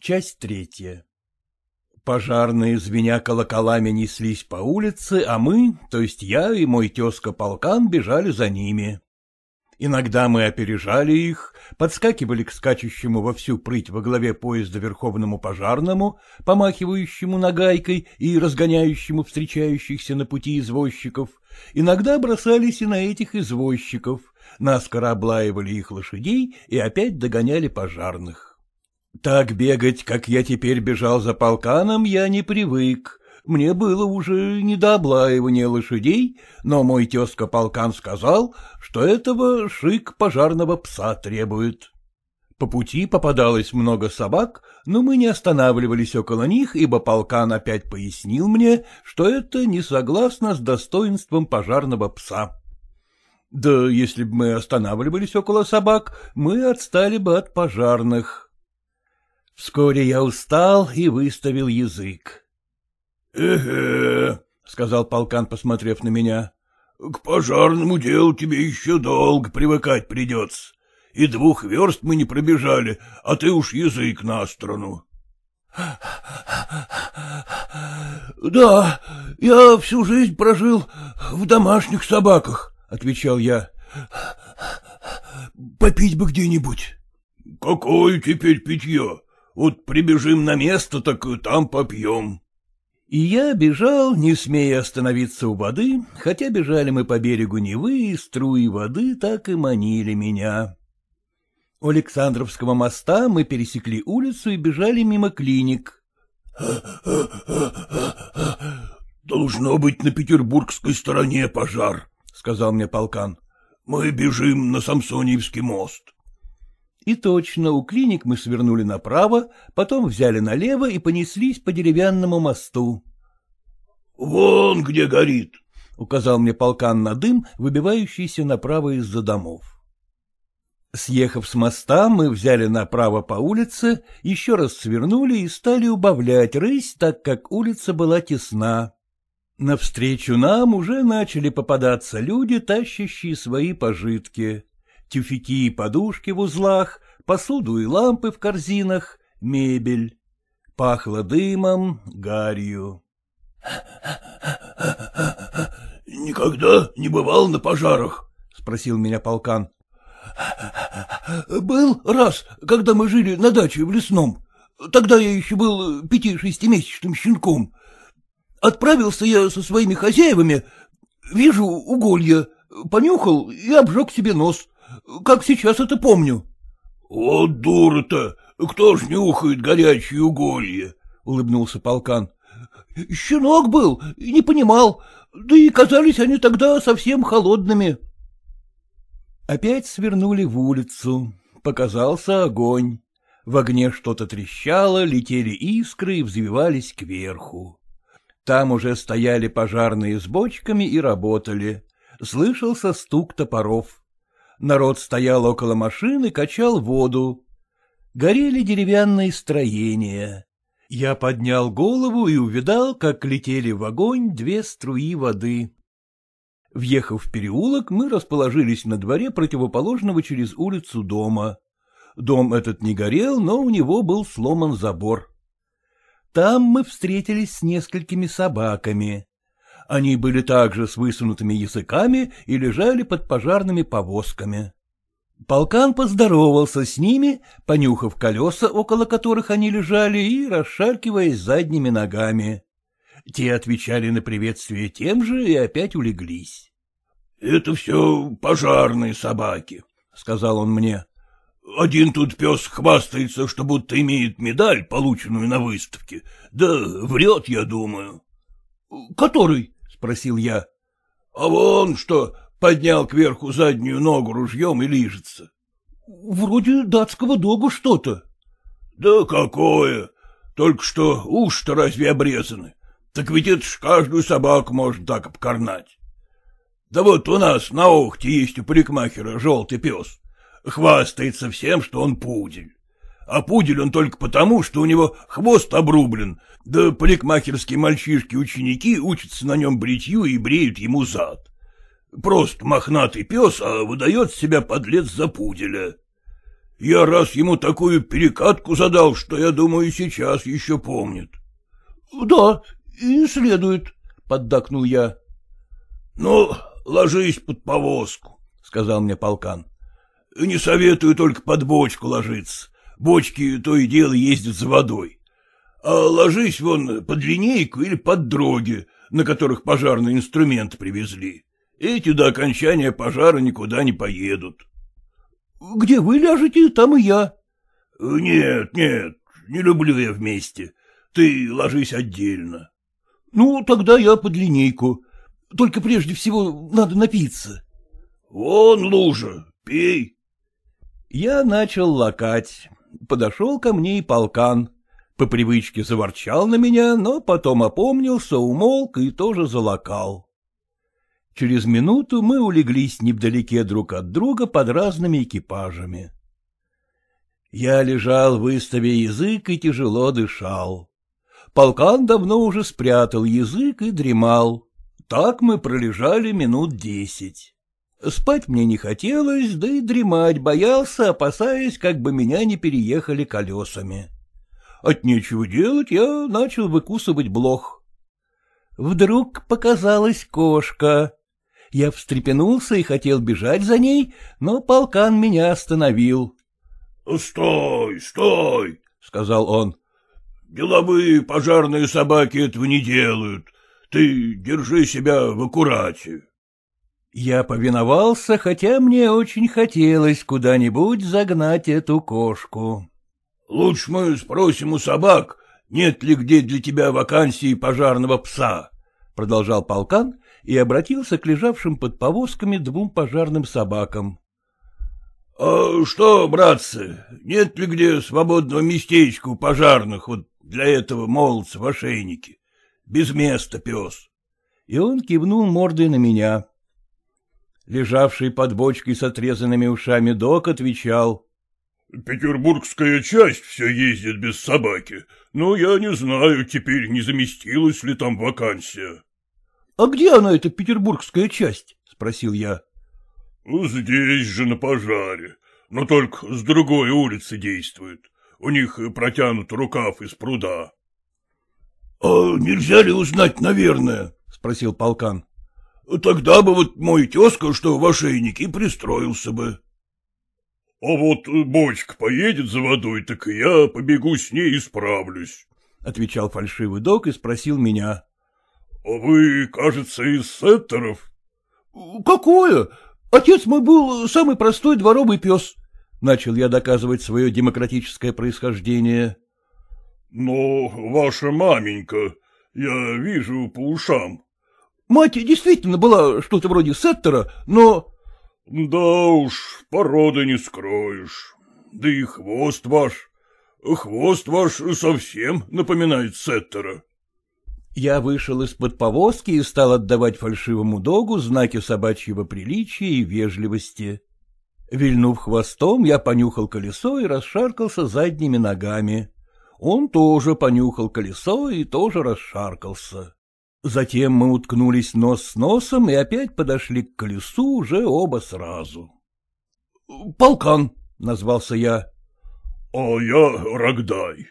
Часть третья Пожарные, звеня колоколами, неслись по улице, а мы, то есть я и мой тезка-полкан, бежали за ними. Иногда мы опережали их, подскакивали к скачущему во всю прыть во главе поезда верховному пожарному, помахивающему нагайкой и разгоняющему встречающихся на пути извозчиков, иногда бросались и на этих извозчиков, наскоро облаивали их лошадей и опять догоняли пожарных. Так бегать, как я теперь бежал за полканом, я не привык. Мне было уже не до облаивания лошадей, но мой тезка-полкан сказал, что этого шик пожарного пса требует. По пути попадалось много собак, но мы не останавливались около них, ибо полкан опять пояснил мне, что это не согласно с достоинством пожарного пса. Да если бы мы останавливались около собак, мы отстали бы от пожарных. Вскоре я устал и выставил язык. — Эге, — сказал полкан, посмотрев на меня, — к пожарному делу тебе еще долго привыкать придется. И двух верст мы не пробежали, а ты уж язык на сторону. — Да, я всю жизнь прожил в домашних собаках, — отвечал я. — Попить бы где-нибудь. — Какое теперь питье? Вот прибежим на место, так там попьем. И я бежал, не смея остановиться у воды, хотя бежали мы по берегу Невы, и струи воды так и манили меня. У Александровского моста мы пересекли улицу и бежали мимо клиник. — Должно быть на петербургской стороне пожар, — сказал мне полкан. — Мы бежим на Самсоньевский мост. И точно, у клиник мы свернули направо, потом взяли налево и понеслись по деревянному мосту. — Вон где горит, — указал мне полкан на дым, выбивающийся направо из-за домов. Съехав с моста, мы взяли направо по улице, еще раз свернули и стали убавлять рысь, так как улица была тесна. Навстречу нам уже начали попадаться люди, тащащие свои пожитки тюфяки и подушки в узлах, посуду и лампы в корзинах, мебель. Пахло дымом, гарью. — Никогда не бывал на пожарах? — спросил меня полкан. — Был раз, когда мы жили на даче в лесном. Тогда я еще был пяти-шестимесячным щенком. Отправился я со своими хозяевами, вижу уголья, понюхал и обжег себе нос как сейчас это помню. — Вот дура-то! Кто ж нюхает горячие уголья? — улыбнулся полкан. — Щенок был, не понимал, да и казались они тогда совсем холодными. Опять свернули в улицу. Показался огонь. В огне что-то трещало, летели искры и взвивались кверху. Там уже стояли пожарные с бочками и работали. Слышался стук топоров. Народ стоял около машины, качал воду. Горели деревянные строения. Я поднял голову и увидал, как летели в огонь две струи воды. Въехав в переулок, мы расположились на дворе противоположного через улицу дома. Дом этот не горел, но у него был сломан забор. Там мы встретились с несколькими собаками. Они были также с высунутыми языками и лежали под пожарными повозками. Полкан поздоровался с ними, понюхав колеса, около которых они лежали, и расшаркиваясь задними ногами. Те отвечали на приветствие тем же и опять улеглись. — Это все пожарные собаки, — сказал он мне. — Один тут пес хвастается, что будто имеет медаль, полученную на выставке. Да врет, я думаю. — Который? Спросил я. — А вон что, поднял кверху заднюю ногу ружьем и лижется. — Вроде датского дога что-то. — Да какое! Только что уши-то разве обрезаны? Так ведь это ж каждую собаку можно так обкорнать. Да вот у нас на Охте есть у парикмахера желтый пес. Хвастается всем, что он пудель а пудель он только потому, что у него хвост обрублен, да парикмахерские мальчишки-ученики учатся на нем бритью и бреют ему зад. Просто мохнатый пес, а выдает себя подлец за пуделя. Я раз ему такую перекатку задал, что, я думаю, сейчас еще помнит. — Да, и следует, — поддакнул я. — Ну, ложись под повозку, — сказал мне полкан. — Не советую только под бочку ложиться. Бочки то и дело ездят за водой. А ложись вон под линейку или под дроги, на которых пожарный инструмент привезли. Эти до окончания пожара никуда не поедут. — Где вы ляжете, там и я. — Нет, нет, не люблю я вместе. Ты ложись отдельно. — Ну, тогда я под линейку. Только прежде всего надо напиться. — Вон лужа, пей. Я начал лакать. Подошел ко мне и полкан. По привычке заворчал на меня, но потом опомнился, умолк и тоже залакал. Через минуту мы улеглись невдалеке друг от друга под разными экипажами. Я лежал, выставя язык, и тяжело дышал. Полкан давно уже спрятал язык и дремал. Так мы пролежали минут десять. Спать мне не хотелось, да и дремать боялся, опасаясь, как бы меня не переехали колесами. От нечего делать я начал выкусывать блох. Вдруг показалась кошка. Я встрепенулся и хотел бежать за ней, но полкан меня остановил. — Стой, стой, — сказал он. — Деловые пожарные собаки этого не делают. Ты держи себя в аккурате. Я повиновался, хотя мне очень хотелось куда-нибудь загнать эту кошку. — Лучше мы спросим у собак, нет ли где для тебя вакансии пожарного пса, — продолжал полкан и обратился к лежавшим под повозками двум пожарным собакам. — А что, братцы, нет ли где свободного местечка у пожарных вот для этого молодца в ошейнике? Без места пес. И он кивнул мордой на меня. Лежавший под бочкой с отрезанными ушами док отвечал. — Петербургская часть все ездит без собаки, но я не знаю, теперь не заместилась ли там вакансия. — А где она, эта петербургская часть? — спросил я. — Здесь же, на пожаре, но только с другой улицы действует. У них протянут рукав из пруда. — А нельзя ли узнать, наверное? — спросил полкан. — Тогда бы вот мой тезка, что в ошейнике, пристроился бы. — А вот бочка поедет за водой, так и я побегу с ней и справлюсь, — отвечал фальшивый док и спросил меня. — А вы, кажется, из сеттеров? — Какое? Отец мой был самый простой дворовый пес. Начал я доказывать свое демократическое происхождение. — Но ваша маменька, я вижу по ушам. — Мать действительно была что-то вроде сеттера, но... — Да уж, породы не скроешь. Да и хвост ваш. Хвост ваш совсем напоминает сеттера. Я вышел из-под повозки и стал отдавать фальшивому догу знаки собачьего приличия и вежливости. Вильнув хвостом, я понюхал колесо и расшаркался задними ногами. Он тоже понюхал колесо и тоже расшаркался. Затем мы уткнулись нос с носом и опять подошли к колесу уже оба сразу. — Полкан, — назвался я. — А я Рогдай.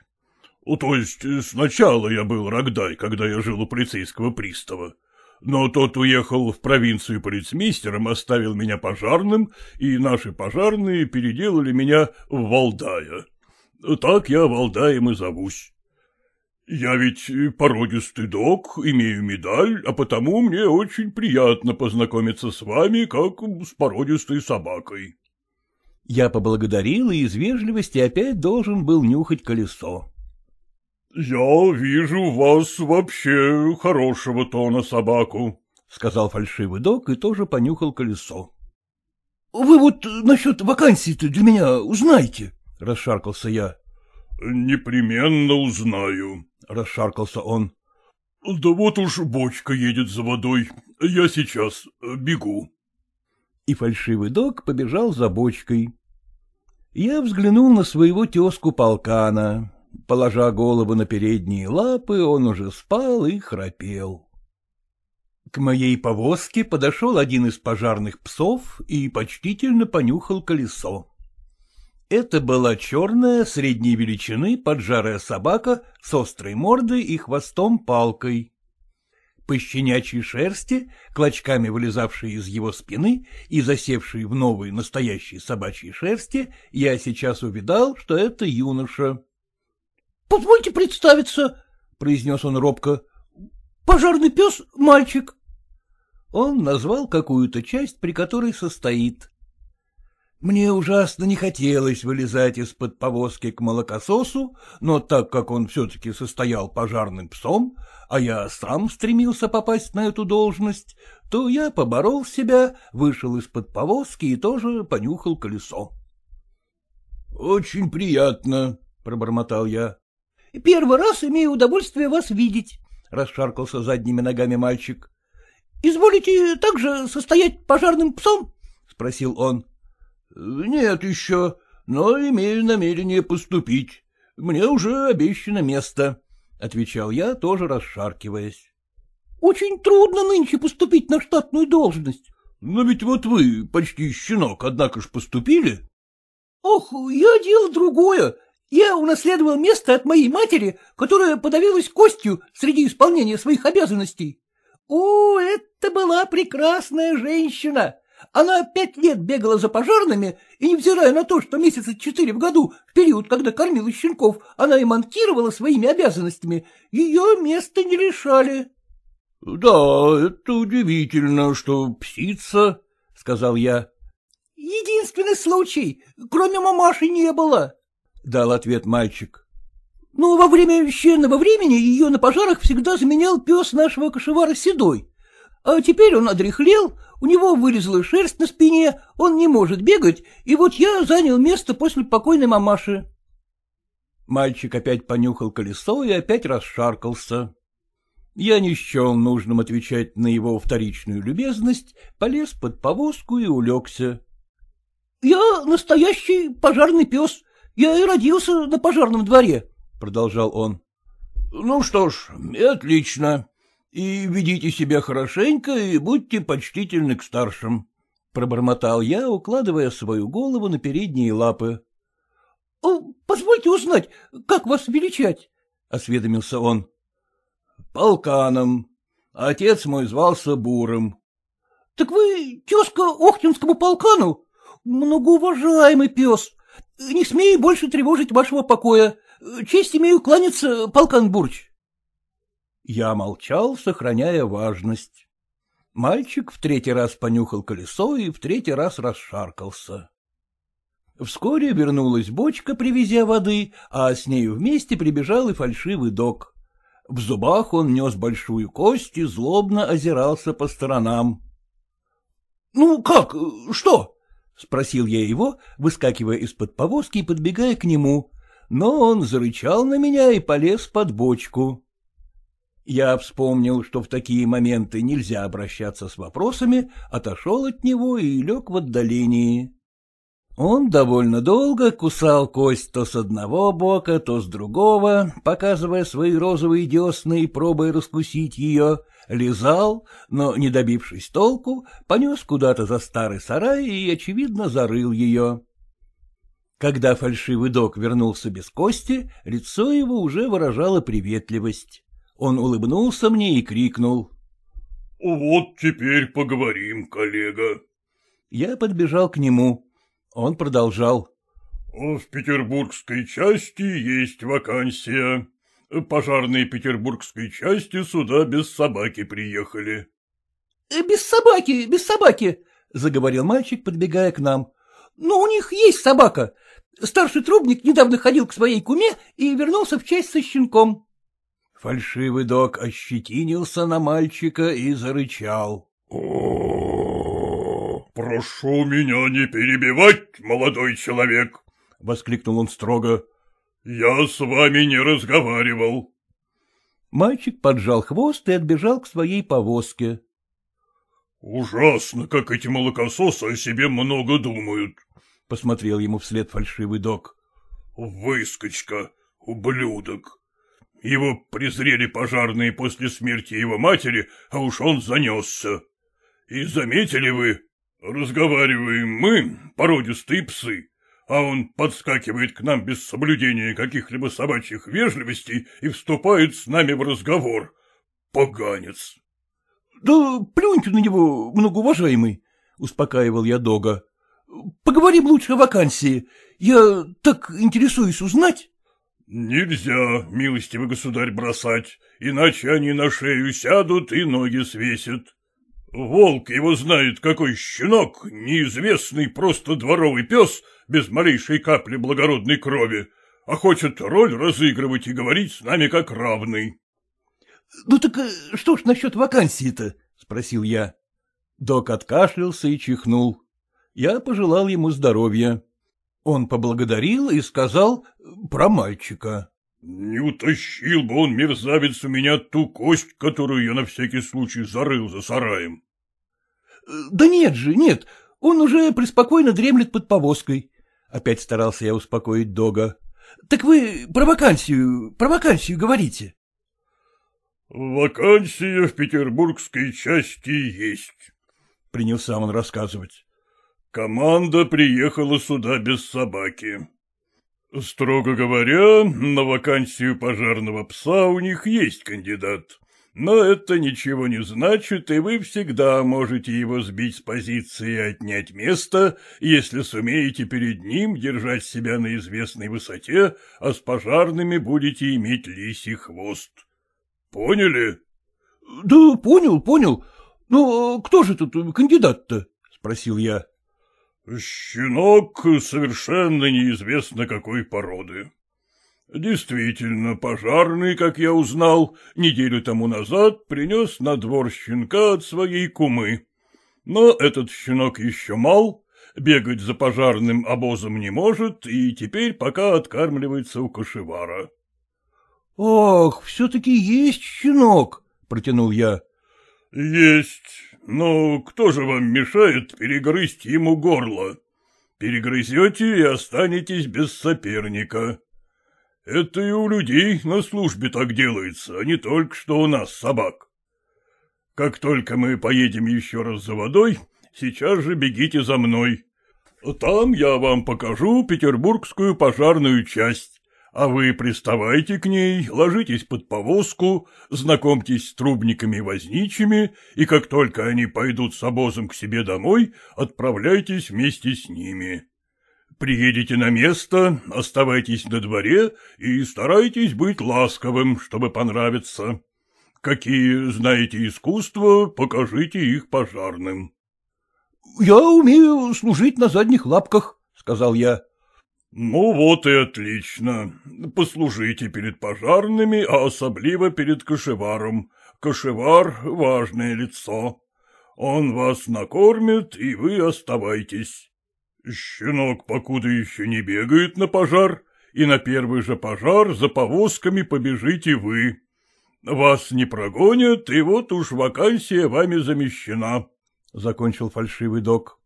То есть сначала я был Рогдай, когда я жил у полицейского пристава. Но тот уехал в провинцию полицмейстером, оставил меня пожарным, и наши пожарные переделали меня в Валдая. Так я Валдаем и зовусь. Я ведь породистый док, имею медаль, а потому мне очень приятно познакомиться с вами, как с породистой собакой. Я поблагодарил и из вежливости опять должен был нюхать колесо. — Я вижу в вас вообще хорошего тона собаку, — сказал фальшивый док и тоже понюхал колесо. — Вы вот насчет вакансии-то для меня узнаете, — расшаркался я. — Непременно узнаю, — расшаркался он. — Да вот уж бочка едет за водой. Я сейчас бегу. И фальшивый док побежал за бочкой. Я взглянул на своего тезку полкана. Положа голову на передние лапы, он уже спал и храпел. К моей повозке подошел один из пожарных псов и почтительно понюхал колесо. Это была черная, средней величины, поджарая собака с острой мордой и хвостом-палкой. По щенячьей шерсти, клочками вылезавшей из его спины и засевшей в новой настоящей собачьей шерсти, я сейчас увидал, что это юноша. — Позвольте представиться, — произнес он робко. — Пожарный пес — мальчик. Он назвал какую-то часть, при которой состоит. Мне ужасно не хотелось вылезать из-под повозки к молокососу, но так как он все-таки состоял пожарным псом, а я сам стремился попасть на эту должность, то я поборол себя, вышел из-под повозки и тоже понюхал колесо. — Очень приятно, — пробормотал я. — Первый раз имею удовольствие вас видеть, — расшаркался задними ногами мальчик. — Изволите также состоять пожарным псом? — спросил он. — Нет еще, но имею намерение поступить. Мне уже обещано место, — отвечал я, тоже расшаркиваясь. — Очень трудно нынче поступить на штатную должность. — Но ведь вот вы, почти щенок, однако ж поступили. — Ох, я дело другое. Я унаследовал место от моей матери, которая подавилась костью среди исполнения своих обязанностей. О, это была прекрасная женщина! Она пять лет бегала за пожарными, и, невзирая на то, что месяца четыре в году, в период, когда кормила щенков, она и монтировала своими обязанностями, ее место не решали. — Да, это удивительно, что псица, — сказал я. — Единственный случай, кроме мамаши не было, — дал ответ мальчик. — Но во время щенного времени ее на пожарах всегда заменял пес нашего кошевара Седой. А теперь он одряхлел, у него вылезла шерсть на спине, он не может бегать, и вот я занял место после покойной мамаши. Мальчик опять понюхал колесо и опять расшаркался. Я не счел нужным отвечать на его вторичную любезность, полез под повозку и улегся. — Я настоящий пожарный пес. Я и родился на пожарном дворе, — продолжал он. — Ну что ж, отлично. И ведите себя хорошенько и будьте почтительны к старшим, — пробормотал я, укладывая свою голову на передние лапы. — Позвольте узнать, как вас величать? — осведомился он. — Полканом. Отец мой звался Бурым. — Так вы тезка Охтинскому полкану? Многоуважаемый пес. Не смею больше тревожить вашего покоя. Честь имею кланяться, полкан Бурч. Я молчал, сохраняя важность. Мальчик в третий раз понюхал колесо и в третий раз расшаркался. Вскоре вернулась бочка, привезя воды, а с нею вместе прибежал и фальшивый док. В зубах он нес большую кость и злобно озирался по сторонам. — Ну как, что? — спросил я его, выскакивая из-под повозки и подбегая к нему, но он зарычал на меня и полез под бочку. Я вспомнил, что в такие моменты нельзя обращаться с вопросами, отошел от него и лег в отдалении. Он довольно долго кусал кость то с одного бока, то с другого, показывая свои розовые десны и пробуя раскусить ее, лизал, но, не добившись толку, понес куда-то за старый сарай и, очевидно, зарыл ее. Когда фальшивый док вернулся без кости, лицо его уже выражало приветливость. Он улыбнулся мне и крикнул. — Вот теперь поговорим, коллега. Я подбежал к нему. Он продолжал. — В петербургской части есть вакансия. Пожарные петербургской части сюда без собаки приехали. — Без собаки, без собаки, — заговорил мальчик, подбегая к нам. — Но у них есть собака. Старший трубник недавно ходил к своей куме и вернулся в часть со щенком. Фальшивый док ощетинился на мальчика и зарычал. — Прошу меня не перебивать, молодой человек! — воскликнул он строго. — Я с вами не разговаривал. Мальчик поджал хвост и отбежал к своей повозке. — Ужасно, как эти молокососы о себе много думают, — посмотрел ему вслед фальшивый док. — Выскочка, ублюдок. Его презрели пожарные после смерти его матери, а уж он занесся. И заметили вы, разговариваем мы, породистые псы, а он подскакивает к нам без соблюдения каких-либо собачьих вежливостей и вступает с нами в разговор. Поганец. — Да плюньте на него, многоуважаемый, — успокаивал я Дога. — Поговорим лучше о вакансии. Я так интересуюсь узнать. — Нельзя, милостивый государь, бросать, иначе они на шею сядут и ноги свесят. Волк его знает, какой щенок, неизвестный просто дворовый пес, без малейшей капли благородной крови, а хочет роль разыгрывать и говорить с нами как равный. — Ну так э, что ж насчет вакансии-то? — спросил я. Док откашлялся и чихнул. Я пожелал ему здоровья. Он поблагодарил и сказал про мальчика. — Не утащил бы он, мерзавец, у меня ту кость, которую я на всякий случай зарыл за сараем. — Да нет же, нет, он уже преспокойно дремлет под повозкой. Опять старался я успокоить Дога. — Так вы про вакансию, про вакансию говорите. — Вакансия в петербургской части есть, — принялся он рассказывать. Команда приехала сюда без собаки. Строго говоря, на вакансию пожарного пса у них есть кандидат. Но это ничего не значит, и вы всегда можете его сбить с позиции и отнять место, если сумеете перед ним держать себя на известной высоте, а с пожарными будете иметь лисий хвост. Поняли? — Да понял, понял. Ну, кто же тут кандидат-то? — спросил я. Щенок совершенно неизвестно какой породы. Действительно, пожарный, как я узнал, неделю тому назад принес на двор щенка от своей кумы. Но этот щенок еще мал, бегать за пожарным обозом не может и теперь пока откармливается у кошевара. — Ах, все-таки есть щенок, — протянул я. — Есть, ну, кто же вам мешает перегрызть ему горло? Перегрызете и останетесь без соперника. Это и у людей на службе так делается, а не только что у нас собак. Как только мы поедем еще раз за водой, сейчас же бегите за мной. Там я вам покажу петербургскую пожарную часть а вы приставайте к ней, ложитесь под повозку, знакомьтесь с трубниками и возничими, и как только они пойдут с обозом к себе домой, отправляйтесь вместе с ними. Приедете на место, оставайтесь на дворе и старайтесь быть ласковым, чтобы понравиться. Какие знаете искусства, покажите их пожарным. — Я умею служить на задних лапках, — сказал я. — Ну вот и отлично. Послужите перед пожарными, а особливо перед кошеваром. Кошевар — важное лицо. Он вас накормит, и вы оставайтесь. Щенок покуда еще не бегает на пожар, и на первый же пожар за повозками побежите вы. Вас не прогонят, и вот уж вакансия вами замещена, — закончил фальшивый док.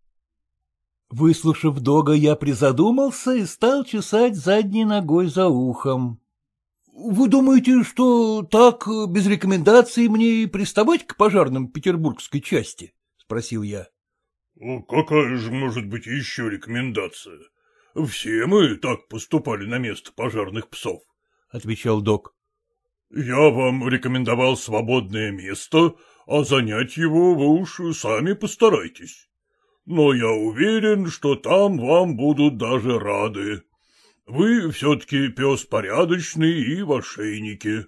Выслушав Дога, я призадумался и стал чесать задней ногой за ухом. — Вы думаете, что так, без рекомендаций, мне и приставать к пожарным петербургской части? — спросил я. — Какая же может быть еще рекомендация? Все мы так поступали на место пожарных псов, — отвечал док. — Я вам рекомендовал свободное место, а занять его вы уж сами постарайтесь но я уверен, что там вам будут даже рады. Вы все-таки пес порядочный и в ошейнике.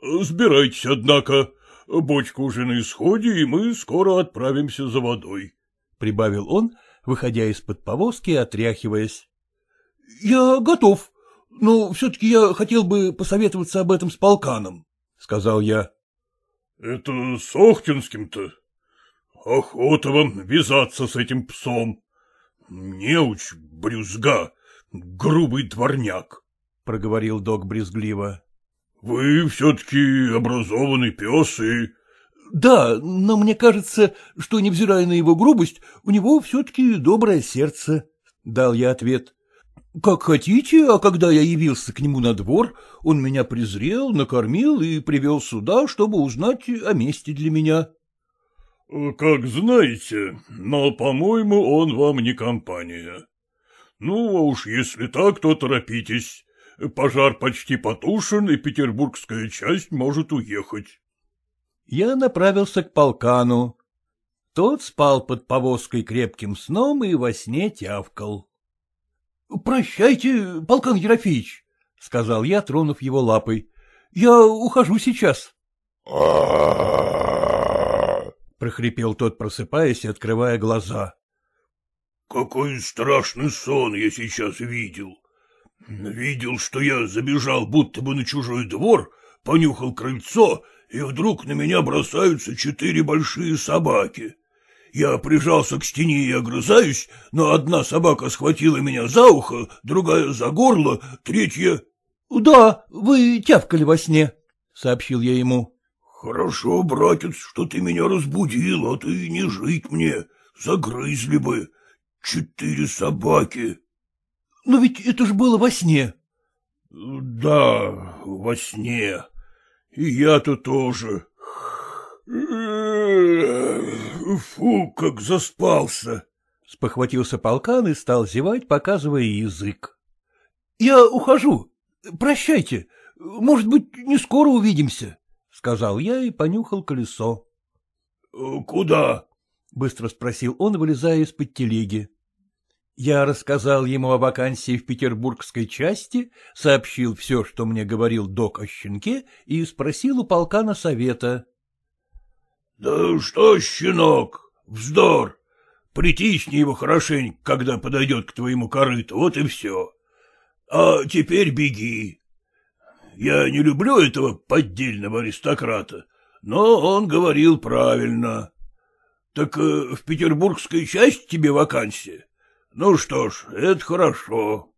Сбирайтесь, однако, бочка уже на исходе, и мы скоро отправимся за водой, — прибавил он, выходя из-под повозки и отряхиваясь. — Я готов, но все-таки я хотел бы посоветоваться об этом с полканом, — сказал я. — Это с Охтинским-то? Охота вам вязаться с этим псом. Неуч, брюзга, грубый дворняк, — проговорил док брезгливо. — Вы все-таки образованный пес и... — Да, но мне кажется, что, невзирая на его грубость, у него все-таки доброе сердце, — дал я ответ. — Как хотите, а когда я явился к нему на двор, он меня презрел, накормил и привел сюда, чтобы узнать о месте для меня. —— Как знаете, но, по-моему, он вам не компания. Ну, а уж если так, то торопитесь. Пожар почти потушен, и петербургская часть может уехать. Я направился к полкану. Тот спал под повозкой крепким сном и во сне тявкал. — Прощайте, полкан Ерофеевич, — сказал я, тронув его лапой. — Я ухожу сейчас. — прохрипел тот, просыпаясь и открывая глаза. — Какой страшный сон я сейчас видел. Видел, что я забежал будто бы на чужой двор, понюхал крыльцо, и вдруг на меня бросаются четыре большие собаки. Я прижался к стене и огрызаюсь, но одна собака схватила меня за ухо, другая за горло, третья... — Да, вы тявкали во сне, — сообщил я ему. — Хорошо, братец, что ты меня разбудил, а ты не жить мне, загрызли бы. Четыре собаки. — Но ведь это же было во сне. — Да, во сне. И я-то тоже. Фу, как заспался! — спохватился полкан и стал зевать, показывая язык. — Я ухожу. Прощайте. Может быть, не скоро увидимся, — сказал я и понюхал колесо. — Куда? — быстро спросил он, вылезая из-под телеги. Я рассказал ему о вакансии в петербургской части, сообщил все, что мне говорил док о щенке, и спросил у полкана совета. — Да что, щенок, вздор! Притисни его хорошенько, когда подойдет к твоему корыту, вот и все. А теперь беги. Я не люблю этого поддельного аристократа, но он говорил правильно. Так э, в петербургской части тебе вакансия? Ну что ж, это хорошо.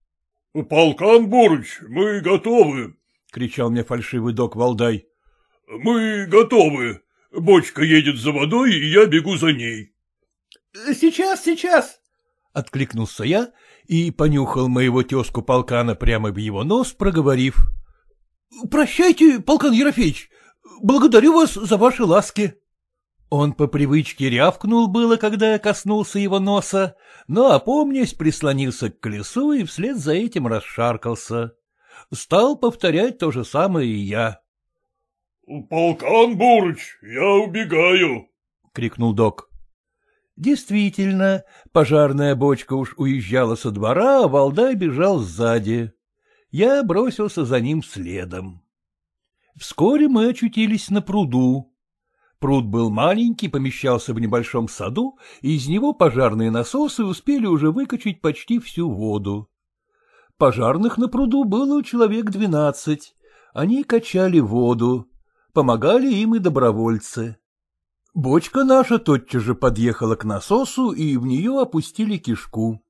— Полкан Бурыч, мы готовы, — кричал мне фальшивый док Валдай. — Мы готовы. Бочка едет за водой, и я бегу за ней. — Сейчас, сейчас, — откликнулся я и понюхал моего тезку полкана прямо в его нос, проговорив. — Прощайте, полкан Ерофеевич, благодарю вас за ваши ласки. Он по привычке рявкнул было, когда я коснулся его носа, но, опомнясь, прислонился к колесу и вслед за этим расшаркался. Стал повторять то же самое и я. — Полкан Бурыч, я убегаю! — крикнул док. Действительно, пожарная бочка уж уезжала со двора, а Валдай бежал сзади. Я бросился за ним следом. Вскоре мы очутились на пруду. Пруд был маленький, помещался в небольшом саду, и из него пожарные насосы успели уже выкачать почти всю воду. Пожарных на пруду было человек двенадцать. Они качали воду. Помогали им и добровольцы. Бочка наша тотчас же подъехала к насосу, и в нее опустили кишку.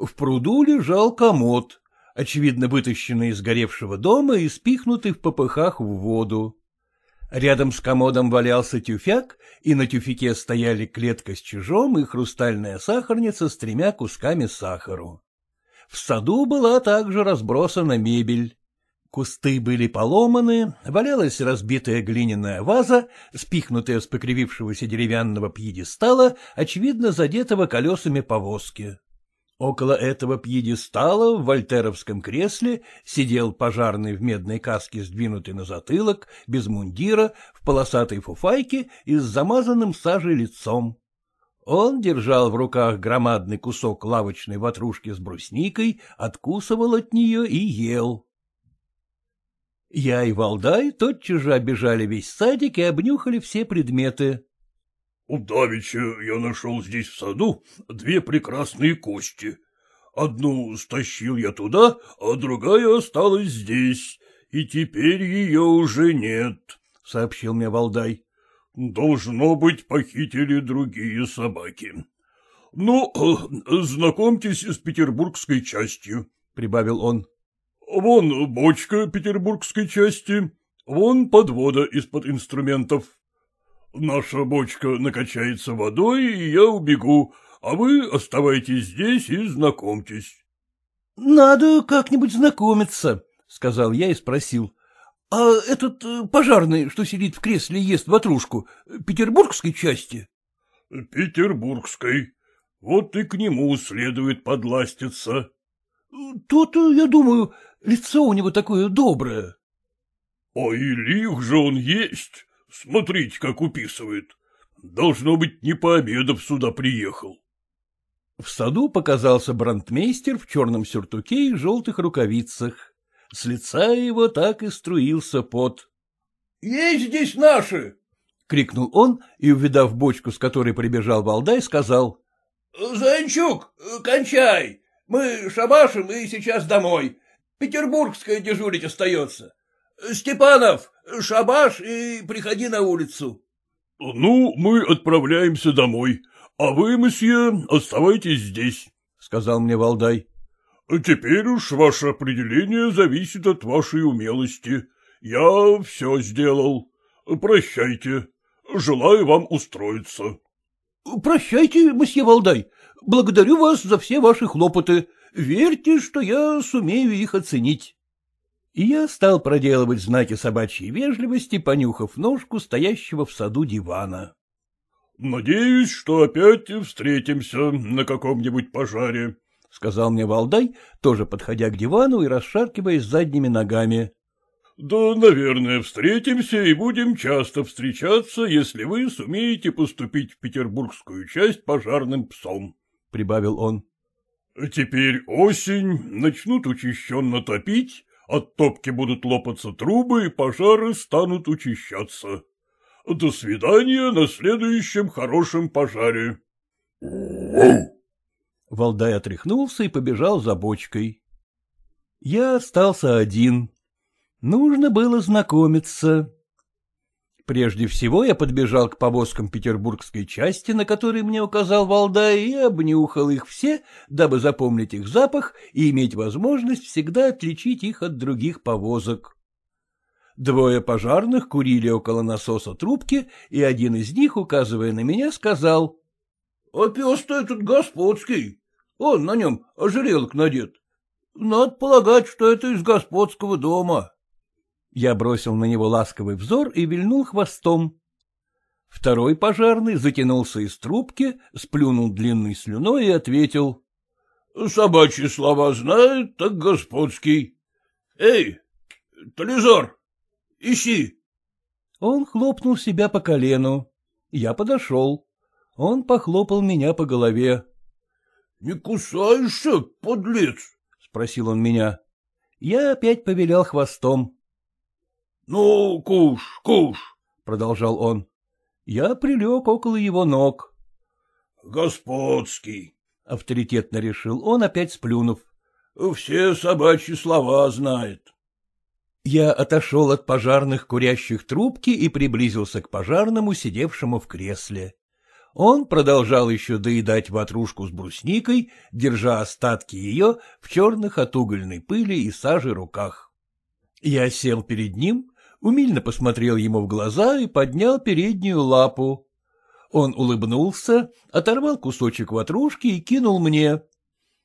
В пруду лежал комод, очевидно вытащенный из горевшего дома и спихнутый в попыхах в воду. Рядом с комодом валялся тюфяк, и на тюфяке стояли клетка с чижом и хрустальная сахарница с тремя кусками сахару. В саду была также разбросана мебель. Кусты были поломаны, валялась разбитая глиняная ваза, спихнутая с покривившегося деревянного пьедестала, очевидно задетого колесами повозки. Около этого пьедестала в вольтеровском кресле сидел пожарный в медной каске, сдвинутый на затылок, без мундира, в полосатой фуфайке и с замазанным сажей лицом. Он держал в руках громадный кусок лавочной ватрушки с брусникой, откусывал от нее и ел. Я и Валдай тотчас же обижали весь садик и обнюхали все предметы. Давеча я нашел здесь в саду две прекрасные кости. Одну стащил я туда, а другая осталась здесь, и теперь ее уже нет, — сообщил мне Валдай. Должно быть, похитили другие собаки. Ну, знакомьтесь с петербургской частью, — прибавил он. Вон бочка петербургской части, вон подвода из-под инструментов. Наша бочка накачается водой, и я убегу, а вы оставайтесь здесь и знакомьтесь. — Надо как-нибудь знакомиться, — сказал я и спросил. — А этот э, пожарный, что сидит в кресле и ест ватрушку, петербургской части? — Петербургской. Вот и к нему следует подластиться. — Тут, я думаю, лицо у него такое доброе. — А и лих же он есть. Смотрите, как уписывает. Должно быть, не пообедав сюда приехал. В саду показался брандмейстер в черном сюртуке и желтых рукавицах. С лица его так и струился пот. — Есть здесь наши! — крикнул он и, увидав бочку, с которой прибежал Валдай, сказал. — Занчук, кончай! Мы шабашим и сейчас домой. Петербургская дежурить остается. Степанов, шабаш и приходи на улицу. — Ну, мы отправляемся домой, а вы, месье, оставайтесь здесь, — сказал мне Валдай. — Теперь уж ваше определение зависит от вашей умелости. Я все сделал. Прощайте. Желаю вам устроиться. — Прощайте, месье Валдай. Благодарю вас за все ваши хлопоты. Верьте, что я сумею их оценить. И я стал проделывать знаки собачьей вежливости, понюхав ножку стоящего в саду дивана. — Надеюсь, что опять встретимся на каком-нибудь пожаре, — сказал мне Валдай, тоже подходя к дивану и расшаркиваясь задними ногами. — Да, наверное, встретимся и будем часто встречаться, если вы сумеете поступить в петербургскую часть пожарным псом, — прибавил он. — Теперь осень, начнут учащенно топить, от топки будут лопаться трубы, и пожары станут учащаться. До свидания на следующем хорошем пожаре. Валдай отряхнулся и побежал за бочкой. Я остался один. Нужно было знакомиться. Прежде всего я подбежал к повозкам петербургской части, на которые мне указал Валдай, и обнюхал их все, дабы запомнить их запах и иметь возможность всегда отличить их от других повозок. Двое пожарных курили около насоса трубки, и один из них, указывая на меня, сказал. — А пес-то этот господский. Он на нем ожерелок надет. Надо полагать, что это из господского дома. Я бросил на него ласковый взор и вильнул хвостом. Второй пожарный затянулся из трубки, сплюнул длинной слюной и ответил. — Собачьи слова знает, так господский. Эй, Тализор, ищи. Он хлопнул себя по колену. Я подошел. Он похлопал меня по голове. — Не кусаешься, подлец? — спросил он меня. Я опять повелял хвостом. — Ну, куш, куш, — продолжал он. Я прилег около его ног. — Господский, — авторитетно решил он, опять сплюнув. — Все собачьи слова знает. Я отошел от пожарных, курящих трубки, и приблизился к пожарному, сидевшему в кресле. Он продолжал еще доедать ватрушку с брусникой, держа остатки ее в черных от угольной пыли и сажи руках. Я сел перед ним, умильно посмотрел ему в глаза и поднял переднюю лапу. Он улыбнулся, оторвал кусочек ватрушки и кинул мне.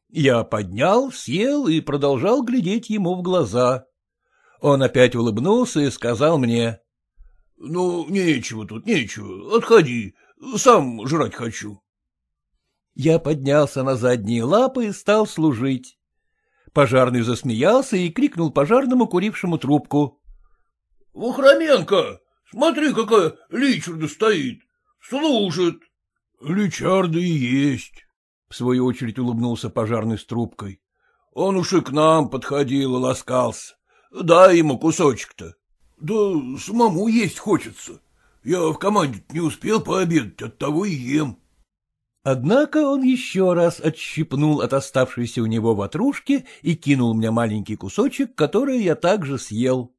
Я поднял, съел и продолжал глядеть ему в глаза. Он опять улыбнулся и сказал мне. — Ну, нечего тут, нечего, отходи, сам жрать хочу. Я поднялся на задние лапы и стал служить. Пожарный засмеялся и крикнул пожарному, курившему трубку. — Вахроменко, смотри, какая личарда стоит. Служит. — Личарда и есть, — в свою очередь улыбнулся пожарный с трубкой. — Он уж и к нам подходил и ласкался. Дай ему кусочек-то. — Да самому есть хочется. Я в команде не успел пообедать, оттого и ем. Однако он еще раз отщипнул от оставшейся у него ватрушки и кинул мне маленький кусочек, который я также съел.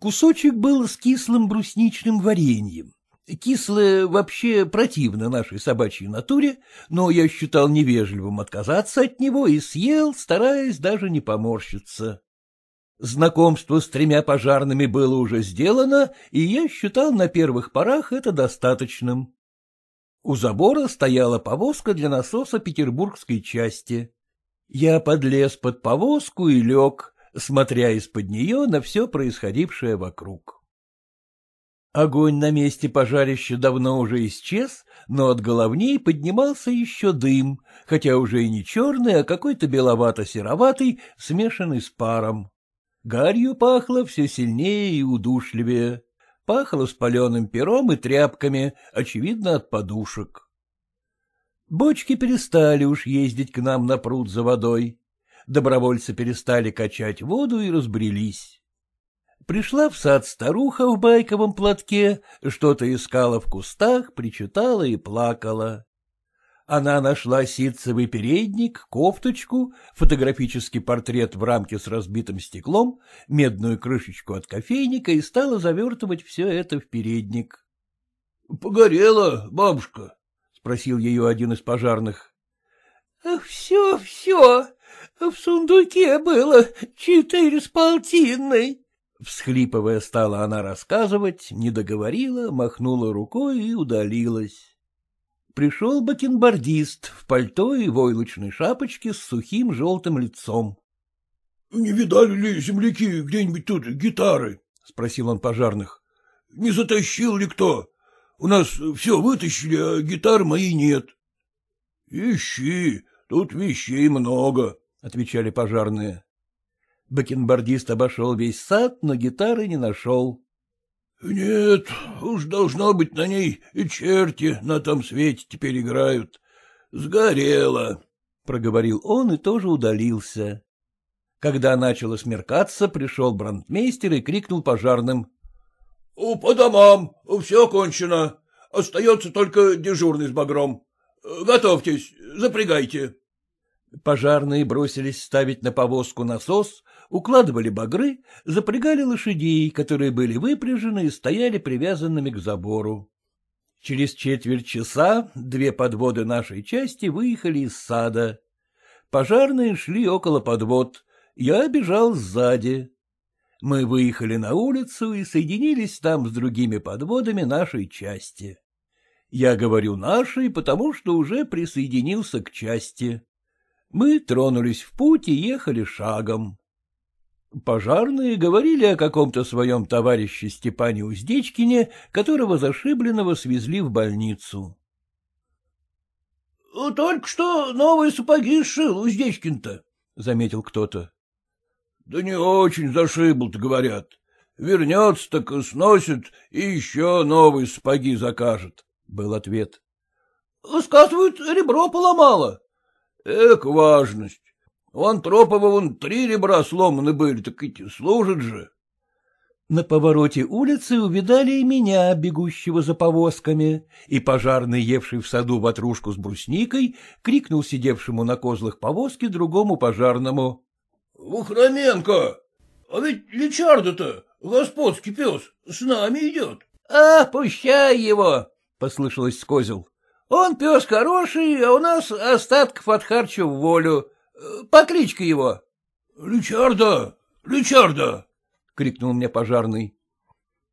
Кусочек был с кислым брусничным вареньем. Кислое вообще противно нашей собачьей натуре, но я считал невежливым отказаться от него и съел, стараясь даже не поморщиться. Знакомство с тремя пожарными было уже сделано, и я считал на первых порах это достаточным. У забора стояла повозка для насоса петербургской части. Я подлез под повозку и лег, смотря из-под нее на все происходившее вокруг. Огонь на месте пожарища давно уже исчез, но от головней поднимался еще дым, хотя уже и не черный, а какой-то беловато-сероватый, смешанный с паром. Гарью пахло все сильнее и удушливее. Пахло спаленным пером и тряпками, очевидно, от подушек. Бочки перестали уж ездить к нам на пруд за водой. Добровольцы перестали качать воду и разбрелись. Пришла в сад старуха в байковом платке, что-то искала в кустах, причитала и плакала. Она нашла ситцевый передник, кофточку, фотографический портрет в рамке с разбитым стеклом, медную крышечку от кофейника и стала завертывать все это в передник. — Погорела, бабушка? — спросил ее один из пожарных. — Все, все. В сундуке было четыре с полтинной. Всхлипывая, стала она рассказывать, не договорила, махнула рукой и удалилась. Пришел бакенбардист в пальто и войлочной шапочке с сухим желтым лицом. — Не видали ли земляки где-нибудь тут гитары? — спросил он пожарных. — Не затащил ли кто? У нас все вытащили, а гитар моей нет. — Ищи, тут вещей много, — отвечали пожарные. Бакенбардист обошел весь сад, но гитары не нашел. — Нет, уж должно быть на ней и черти на том свете теперь играют. Сгорело, — проговорил он и тоже удалился. Когда начало смеркаться, пришел брандмейстер и крикнул пожарным. — По домам, все кончено. Остается только дежурный с багром. Готовьтесь, запрягайте. Пожарные бросились ставить на повозку насос, укладывали багры, запрягали лошадей, которые были выпряжены и стояли привязанными к забору. Через четверть часа две подводы нашей части выехали из сада. Пожарные шли около подвод, я бежал сзади. Мы выехали на улицу и соединились там с другими подводами нашей части. Я говорю «нашей», потому что уже присоединился к части. Мы тронулись в путь и ехали шагом. Пожарные говорили о каком-то своем товарище Степане Уздечкине, которого зашибленного свезли в больницу. — Только что новые сапоги сшил Уздечкин-то, — заметил кто-то. — Да не очень зашибл-то, говорят. Вернется, так сносит и еще новые сапоги закажет, — был ответ. — Сказывают, ребро поломало. — Эк, важность. У Антропова вон три ребра сломаны были, так ведь служат же. На повороте улицы увидали и меня, бегущего за повозками, и пожарный, евший в саду ватрушку с брусникой, крикнул сидевшему на козлах повозки другому пожарному. — Вахроменко, а ведь Личарда-то, господский пес, с нами идет. — А, пущай его, — послышалось с козел. — Он пес хороший, а у нас остатков от харча в волю. По его. — Личарда! Личарда! — крикнул мне пожарный.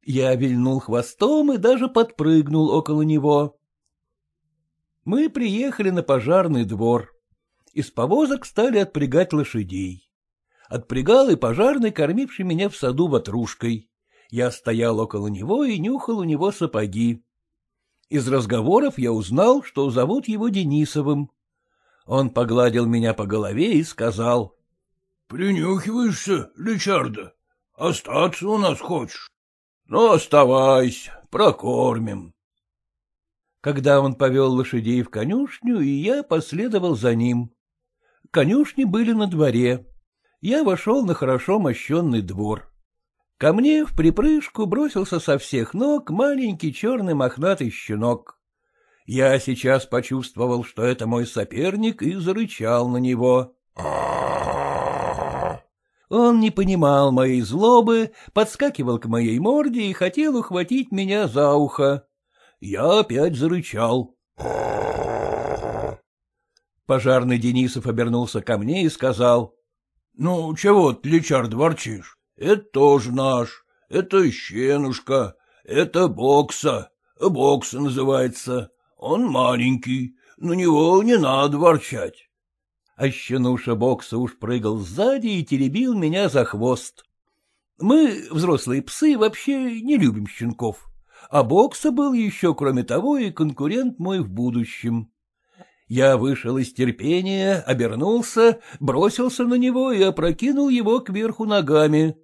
Я вильнул хвостом и даже подпрыгнул около него. Мы приехали на пожарный двор. Из повозок стали отпрягать лошадей. Отпрягал и пожарный, кормивший меня в саду ватрушкой. Я стоял около него и нюхал у него сапоги. Из разговоров я узнал, что зовут его Денисовым. Он погладил меня по голове и сказал. — Принюхиваешься, Личарда? Остаться у нас хочешь? Ну, оставайся, прокормим. Когда он повел лошадей в конюшню, и я последовал за ним. Конюшни были на дворе. Я вошел на хорошо мощенный двор. Ко мне в припрыжку бросился со всех ног маленький черный мохнатый щенок. Я сейчас почувствовал, что это мой соперник, и зарычал на него. Он не понимал моей злобы, подскакивал к моей морде и хотел ухватить меня за ухо. Я опять зарычал. Пожарный Денисов обернулся ко мне и сказал. — Ну, чего ты, Личард, ворчишь? Это тоже наш. Это щенушка. Это бокса. Бокса называется. Он маленький, на него не надо ворчать. А щенуша бокса уж прыгал сзади и теребил меня за хвост. Мы, взрослые псы, вообще не любим щенков. а бокса был еще, кроме того, и конкурент мой в будущем. Я вышел из терпения, обернулся, бросился на него и опрокинул его кверху ногами.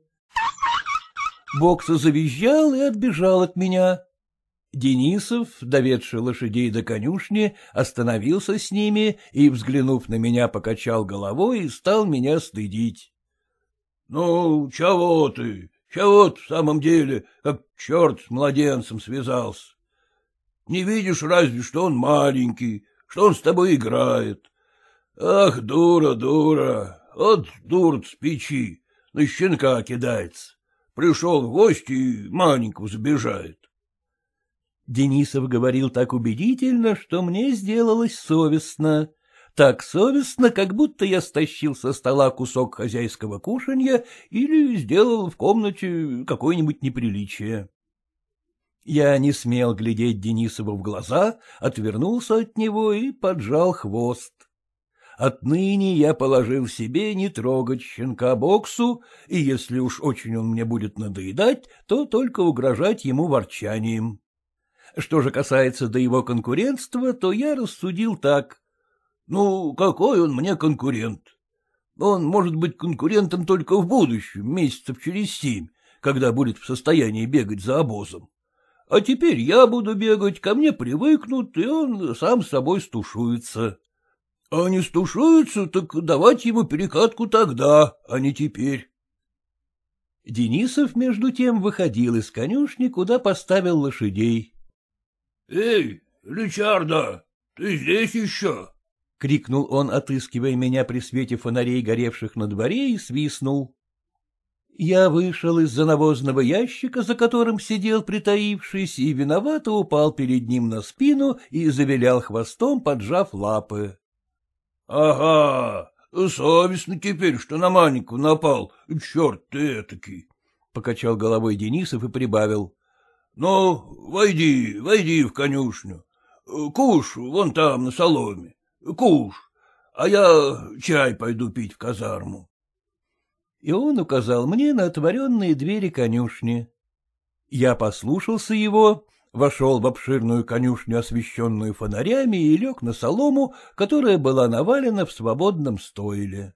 Бокса завизжал и отбежал от меня. Денисов, доведший лошадей до конюшни, остановился с ними и, взглянув на меня, покачал головой и стал меня стыдить. — Ну, чего ты? Чего ты в самом деле, как черт с младенцем связался? Не видишь разве, что он маленький, что он с тобой играет? Ах, дура, дура, вот дур с печи, на щенка кидается. Пришел в гости и маленького забежает. Денисов говорил так убедительно, что мне сделалось совестно. Так совестно, как будто я стащил со стола кусок хозяйского кушанья или сделал в комнате какое-нибудь неприличие. Я не смел глядеть Денисову в глаза, отвернулся от него и поджал хвост. Отныне я положил себе не трогать щенка боксу, и если уж очень он мне будет надоедать, то только угрожать ему ворчанием. Что же касается до его конкурентства, то я рассудил так. Ну, какой он мне конкурент? Он может быть конкурентом только в будущем, месяцев через семь, когда будет в состоянии бегать за обозом. А теперь я буду бегать, ко мне привыкнут, и он сам с собой стушуется. А не стушуется, так давать ему перекатку тогда, а не теперь. Денисов, между тем, выходил из конюшни, куда поставил лошадей. — Эй, Личарда, ты здесь еще? — крикнул он, отыскивая меня при свете фонарей, горевших на дворе, и свистнул. Я вышел из-за навозного ящика, за которым сидел притаившись, и виновато упал перед ним на спину и завилял хвостом, поджав лапы. — Ага, совестно теперь, что на маленького напал, черт ты этакий, — покачал головой Денисов и прибавил. — Ну, войди, войди в конюшню. Куш вон там, на соломе. Куш, а я чай пойду пить в казарму. И он указал мне на отворенные двери конюшни. Я послушался его, вошел в обширную конюшню, освещенную фонарями, и лег на солому, которая была навалена в свободном стойле.